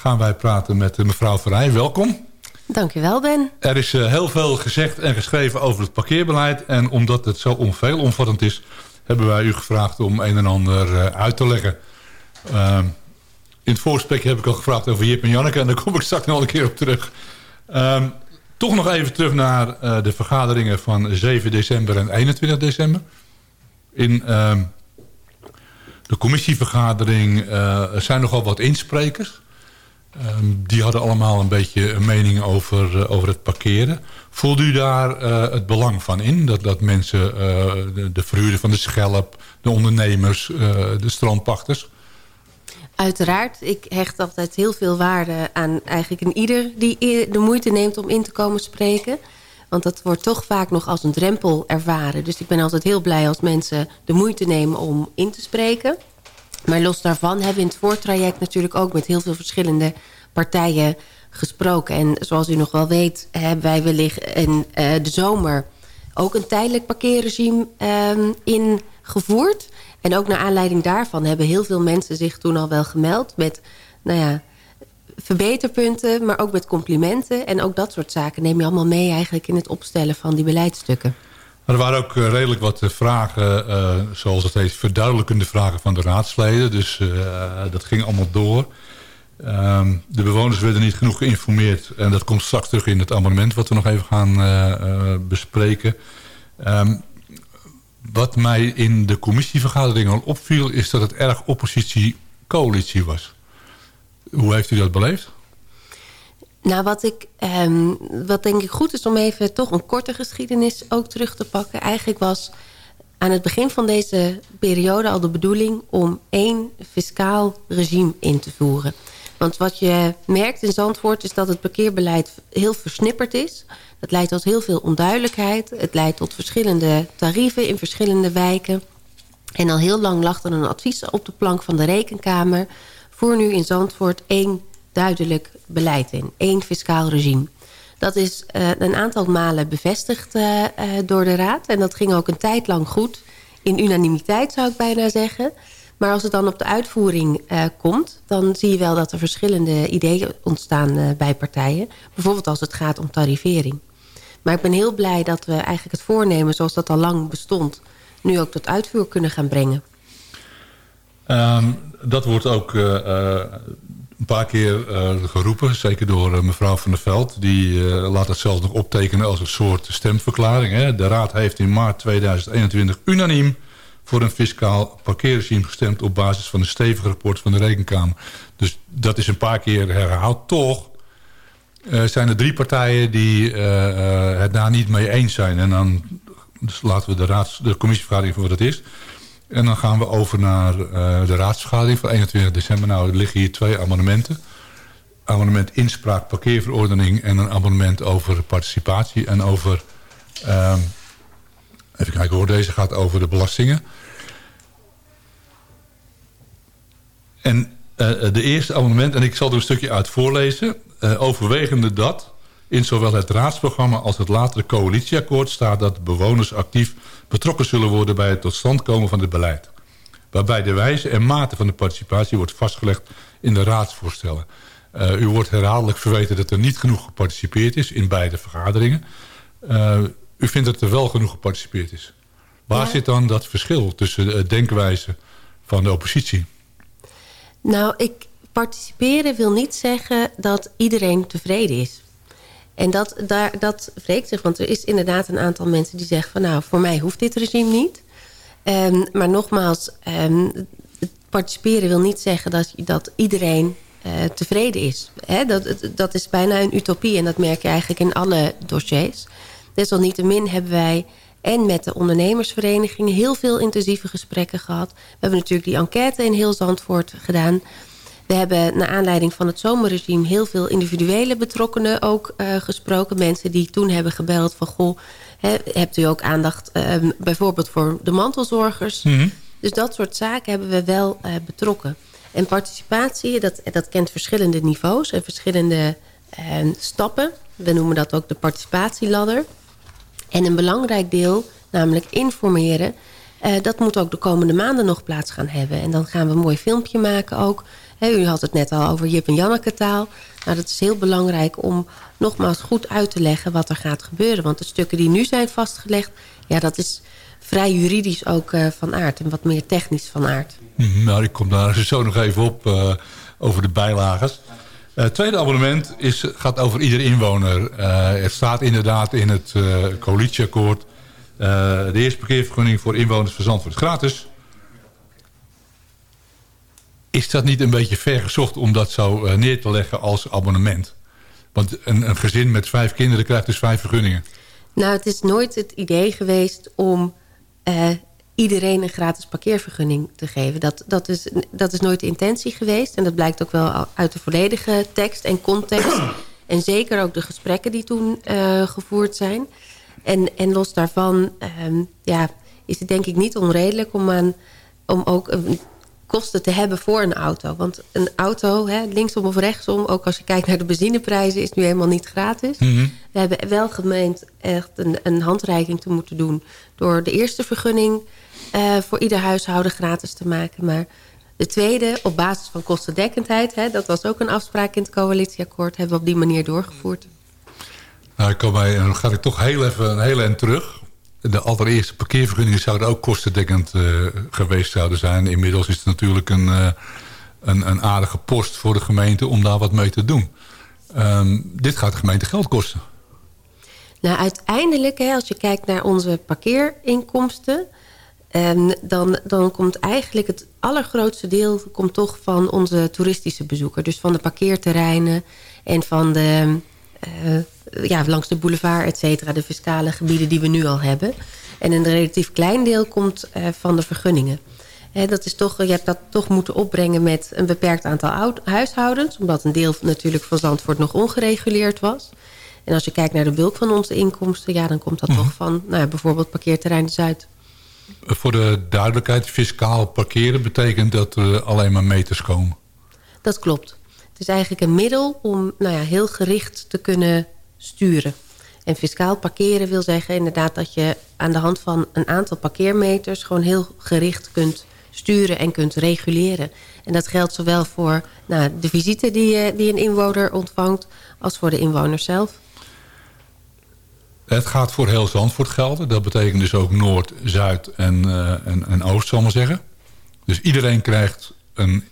gaan wij praten met mevrouw Verrij. Welkom. Dankjewel, Ben. Er is heel veel gezegd en geschreven over het parkeerbeleid. En omdat het zo onveelomvattend is... hebben wij u gevraagd om een en ander uit te leggen. Ehm, in het voorgesprek heb ik al gevraagd over Jip en Janneke... en daar kom ik straks nog een keer op terug. Ehm, toch nog even terug naar uh, de vergaderingen van 7 december en 21 december. In uh, de commissievergadering zijn nogal wat insprekers. Um, die hadden allemaal een beetje een mening over, uh, over het parkeren. Voelde u daar het belang van in? Dat, dat mensen, de, de verhuurder van de schelp, de ondernemers, de strandpachters Uiteraard. Ik hecht altijd heel veel waarde aan eigenlijk een ieder die de moeite neemt om in te komen spreken. Want dat wordt toch vaak nog als een drempel ervaren. Dus ik ben altijd heel blij als mensen de moeite nemen om in te spreken. Maar los daarvan hebben we in het voortraject natuurlijk ook met heel veel verschillende partijen gesproken. En zoals u nog wel weet hebben wij wellicht in uh, de zomer ook een tijdelijk parkeerregime uh, ingevoerd. En ook naar aanleiding daarvan hebben heel veel mensen zich toen al wel gemeld... met nou ja, verbeterpunten, maar ook met complimenten. En ook dat soort zaken neem je allemaal mee eigenlijk in het opstellen van die beleidsstukken. Maar er waren ook eh, redelijk wat eh, vragen, uh, zoals het heet, verduidelijkende vragen van de raadsleden. Dus dat ging allemaal door. Um, de bewoners werden niet genoeg geïnformeerd. En dat komt straks terug in het amendement wat we nog even gaan bespreken. Um, wat mij in de commissievergadering al opviel... is dat het erg oppositie-coalitie was. Hoe heeft u dat beleefd? Nou, wat, ik, um, wat denk ik goed is om even toch een korte geschiedenis ook terug te pakken. Eigenlijk was aan het begin van deze periode al de bedoeling... om één fiscaal regime in te voeren. Want wat je merkt in Zandvoort is dat het parkeerbeleid heel versnipperd is... Het leidt tot heel veel onduidelijkheid. Het leidt tot verschillende tarieven in verschillende wijken. En al heel lang lag er een advies op de plank van de Rekenkamer... voor nu in Zandvoort één duidelijk beleid in. één fiscaal regime. Dat is uh, een aantal malen bevestigd uh, uh, door de Raad. En dat ging ook een tijd lang goed. In unanimiteit zou ik bijna zeggen. Maar als het dan op de uitvoering komt... dan zie je wel dat er verschillende ideeën ontstaan bij partijen. Bijvoorbeeld als het gaat om tarivering. Maar ik ben heel blij dat we eigenlijk het voornemen... zoals dat al lang bestond... nu ook tot uitvoer kunnen gaan brengen. Um, dat wordt ook een paar keer uh, geroepen. Zeker door mevrouw Van der Veld. Die laat het zelfs nog optekenen als een soort stemverklaring. Hè. De Raad heeft in maart 2021 unaniem voor een fiscaal parkeerregime gestemd... op basis van een stevig rapport van de Rekenkamer. Dus dat is een paar keer herhaald. Toch zijn er drie partijen die het daar niet mee eens zijn. En dan dus laten we de, raads, de commissievergadering voor wat het is. En dan gaan we over naar uh, de raadsvergadering van 21 december. Nou, er liggen hier twee amendementen. Amendement inspraak parkeerverordening en een amendement over participatie en over... Uh, even kijken hoor, deze gaat over de belastingen. En de eerste amendement, en ik zal er een stukje uit voorlezen uh, overwegende dat in zowel het raadsprogramma als het latere coalitieakkoord staat dat de bewoners actief betrokken zullen worden bij het tot stand komen van het beleid. Waarbij de wijze en mate van de participatie wordt vastgelegd in de raadsvoorstellen. Uh, u wordt herhaaldelijk verweten dat er niet genoeg geparticipeerd is in beide vergaderingen. Uh, u vindt dat er wel genoeg geparticipeerd is. Waar ja. zit dan dat verschil tussen de denkwijze van de oppositie? Nou, ik, participeren wil niet zeggen dat iedereen tevreden is. En dat, daar, dat wreekt zich, want er is inderdaad een aantal mensen die zeggen... van nou, voor mij hoeft dit regime niet. Um, maar nogmaals, um, participeren wil niet zeggen dat, dat iedereen uh, tevreden is. Dat, dat is bijna een utopie en dat merk je eigenlijk in alle dossiers. Desalniettemin hebben wij en met de ondernemersvereniging heel veel intensieve gesprekken gehad. We hebben natuurlijk die enquête in heel Zandvoort gedaan... We hebben naar aanleiding van het zomerregime... heel veel individuele betrokkenen ook uh, gesproken. Mensen die toen hebben gebeld van... goh, he, hebt u ook aandacht uh, bijvoorbeeld voor de mantelzorgers? Mm -hmm. Dus dat soort zaken hebben we wel uh, betrokken. En participatie, dat, dat kent verschillende niveaus... en verschillende stappen. We noemen dat ook de participatieladder. En een belangrijk deel, namelijk informeren... dat moet ook de komende maanden nog plaats gaan hebben. En dan gaan we een mooi filmpje maken ook u had het net al over Jip en Janneke taal. Nou, dat is heel belangrijk om nogmaals goed uit te leggen wat er gaat gebeuren. Want de stukken die nu zijn vastgelegd... ja, dat is vrij juridisch ook uh, van aard en wat meer technisch van aard. Mhm, nou, ik kom daar zo nog even op uh, over de bijlagers. Uh, het tweede abonnement is, gaat over ieder inwoner. het staat inderdaad in het coalitieakkoord... de eerste parkeervergunning voor inwoners van Zandvoort gratis. Is dat niet een beetje ver gezocht om dat zo neer te leggen als abonnement? Want een, een gezin met vijf kinderen krijgt dus vijf vergunningen. Nou, het is nooit het idee geweest om uh, iedereen een gratis parkeervergunning te geven. Dat, dat, is, dat is nooit de intentie geweest. En dat blijkt ook wel uit de volledige tekst en context. en zeker ook de gesprekken die toen uh, gevoerd zijn. En, en los daarvan um, ja, is het denk ik niet onredelijk om, aan, om ook een kosten te hebben voor een auto. Want een auto, hè, linksom of rechtsom... ook als je kijkt naar de benzineprijzen... is nu helemaal niet gratis. Mm -hmm. We hebben wel gemeend echt een, een, handreiking te moeten doen... door de eerste vergunning uh, voor ieder huishouden gratis te maken. Maar de tweede, op basis van kostendekkendheid... Hè, dat was ook een afspraak in het coalitieakkoord... hebben we op die manier doorgevoerd. Nou, ik kom bij, dan ga ik toch heel even een hele eind terug de allereerste parkeervergunningen zouden ook kostendekkend uh, geweest zouden zijn. Inmiddels is het natuurlijk een, uh, een, een, aardige post voor de gemeente om daar wat mee te doen. Um, dit gaat de gemeente geld kosten. Nou, uiteindelijk, als je kijkt naar onze parkeerinkomsten... Um, dan, dan komt eigenlijk het allergrootste deel komt toch van onze toeristische bezoeker. Dus van de parkeerterreinen en van de... Uh, ja, langs de boulevard, et cetera, de fiscale gebieden die we nu al hebben. En een relatief klein deel komt uh, van de vergunningen. He, dat is toch, je hebt dat toch moeten opbrengen met een beperkt aantal huishoudens. Omdat een deel natuurlijk van Zandvoort nog ongereguleerd was. En als je kijkt naar de bulk van onze inkomsten... ja, dan komt dat mm toch van nou, bijvoorbeeld parkeerterrein Zuid. Voor de duidelijkheid, fiscaal parkeren betekent dat er alleen maar meters komen? Dat klopt. Het is eigenlijk een middel om nou ja, heel gericht te kunnen sturen. En fiscaal parkeren wil zeggen inderdaad dat je aan de hand van een aantal parkeermeters... gewoon heel gericht kunt sturen en kunt reguleren. En dat geldt zowel voor nou, de visite die, eh, die een inwoner ontvangt... als voor de inwoner zelf. Het gaat voor heel Zandvoort gelden. Dat betekent dus ook Noord, Zuid en, en, en Oost, zal maar zeggen. Dus iedereen krijgt een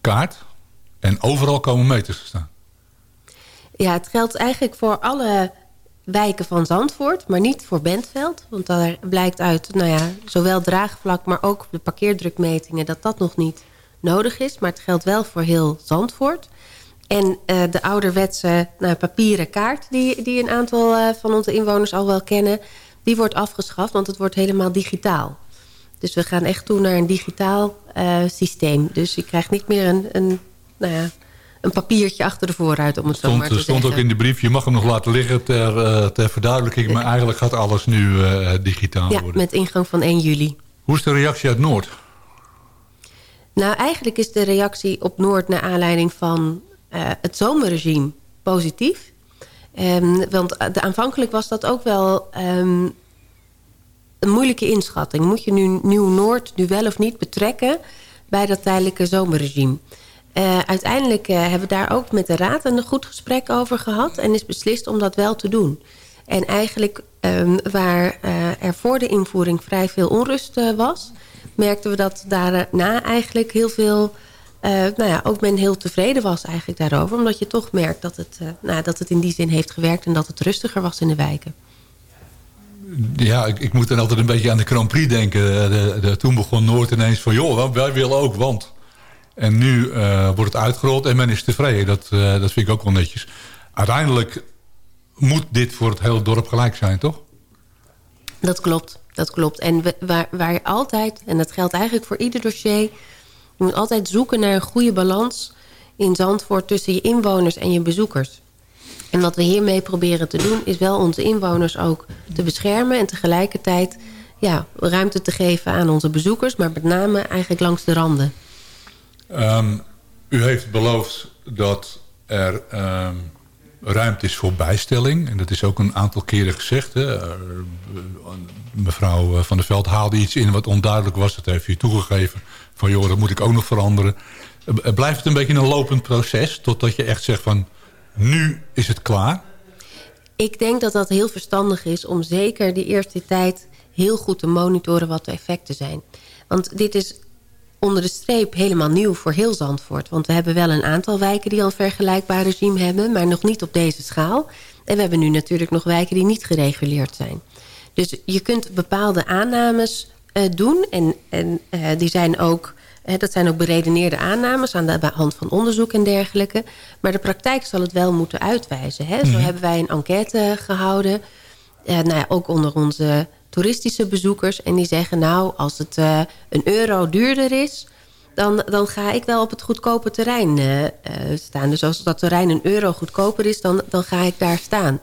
kaart. En overal komen meters te staan. Ja, het geldt eigenlijk voor alle wijken van Zandvoort, maar niet voor Bentveld. Want daar blijkt uit, nou ja, zowel draagvlak, maar ook de parkeerdrukmetingen... dat dat nog niet nodig is. Maar het geldt wel voor heel Zandvoort. En uh, de ouderwetse nou, papieren kaart, die, die een aantal uh, van onze inwoners al wel kennen... die wordt afgeschaft, want het wordt helemaal digitaal. Dus we gaan echt toe naar een digitaal uh, systeem. Dus je krijgt niet meer een, een nou ja, een papiertje achter de voorruit, om het stond, zo maar te stond ook in de brief, je mag hem nog laten liggen ter, uh, ter verduidelijking... maar eigenlijk gaat alles nu uh, digitaal ja, worden. met ingang van 1 juli. Hoe is de reactie uit Noord? Nou, eigenlijk is de reactie op Noord... naar aanleiding van uh, het zomerregime positief. Um, want de, aanvankelijk was dat ook wel um, een moeilijke inschatting. Moet je nu Nieuw-Noord nu wel of niet betrekken... bij dat tijdelijke zomerregime... Uh, uiteindelijk uh, hebben we daar ook met de raad een goed gesprek over gehad... en is beslist om dat wel te doen. En eigenlijk um, waar uh, er voor de invoering vrij veel onrust was... merkten we dat daarna eigenlijk heel veel... nou ja, ook men heel tevreden was eigenlijk daarover. Omdat je toch merkt dat het, nou, dat het in die zin heeft gewerkt... en dat het rustiger was in de wijken. Ja, ik, ik moet dan altijd een beetje aan de Grand Prix denken. De, de, toen begon Noord ineens van... joh, wij willen ook, want... En nu uh, wordt het uitgerold en men is tevreden. Dat, uh, dat vind ik ook wel netjes. Uiteindelijk moet dit voor het hele dorp gelijk zijn, toch? Dat klopt, dat klopt. En we, waar, waar je altijd, en dat geldt eigenlijk voor ieder dossier... je moet altijd zoeken naar een goede balans in Zandvoort... tussen je inwoners en je bezoekers. En wat we hiermee proberen te doen... is wel onze inwoners ook te beschermen... en tegelijkertijd ja, ruimte te geven aan onze bezoekers... maar met name eigenlijk langs de randen. Um, u heeft beloofd dat er um, ruimte is voor bijstelling. En dat is ook een aantal keren gezegd. Hè. Uh, mevrouw Van der Veld haalde iets in wat onduidelijk was. Dat heeft u toegegeven. Van joh, dat moet ik ook nog veranderen. Blijft het een beetje een lopend proces totdat je echt zegt van nu is het klaar? Ik denk dat dat heel verstandig is om zeker die eerste tijd heel goed te monitoren wat de effecten zijn. Want dit is onder de streep helemaal nieuw voor heel Zandvoort. Want we hebben wel een aantal wijken die al een vergelijkbaar regime hebben... maar nog niet op deze schaal. En we hebben nu natuurlijk nog wijken die niet gereguleerd zijn. Dus je kunt bepaalde aannames uh, doen. En, en uh, die zijn ook, uh, dat zijn ook beredeneerde aannames aan de hand van onderzoek en dergelijke. Maar de praktijk zal het wel moeten uitwijzen. Hè? Mm -hmm. Zo hebben wij een enquête gehouden. nou ja, ook onder onze toeristische bezoekers. En die zeggen nou, als het een euro duurder is... Dan, dan ga ik wel op het goedkope terrein staan. Dus als dat terrein een euro goedkoper is, dan, dan ga ik daar staan.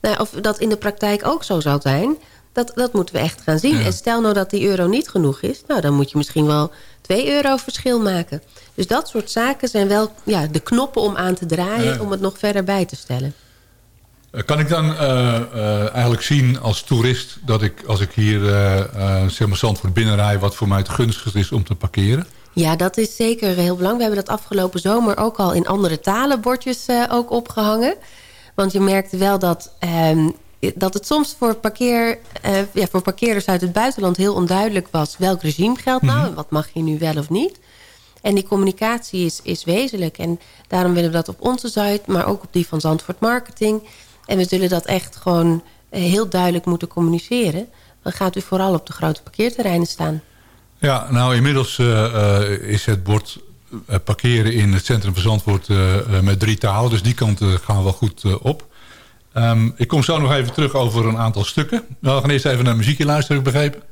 Nou, of dat in de praktijk ook zo zal zijn... Dat, dat moeten we echt gaan zien. Ja. En stel nou dat die euro niet genoeg is... nou, dan moet je misschien wel 2 euro verschil maken. Dus dat soort zaken zijn wel ja, de knoppen om aan te draaien... Ja. om het nog verder bij te stellen. Kan ik dan uh, uh, eigenlijk zien als toerist... dat ik als ik hier zeg maar Zandvoort binnenrij... wat voor mij het gunstigst is om te parkeren? Ja, dat is zeker heel belangrijk. We hebben dat afgelopen zomer ook al in andere talen bordjes ook opgehangen. Want je merkte wel dat um, dat het soms voor, parkeer, ja, voor parkeerders uit het buitenland heel onduidelijk was... welk regime geldt nou mm -hmm. en wat mag je nu wel of niet. En die communicatie is, is wezenlijk. En daarom willen we dat op onze site, maar ook op die van Zandvoort Marketing. En we zullen dat echt gewoon uh, heel duidelijk moeten communiceren. Dan gaat u vooral op de grote parkeerterreinen staan. Ja, nou inmiddels uh, is het bord parkeren in het centrum van Zandvoort met drie talen. Dus die kant gaan we wel goed op. Um, ik kom zo nog even terug over een aantal stukken. Nou, we gaan eerst even naar muziekje luisteren, ik begrepen.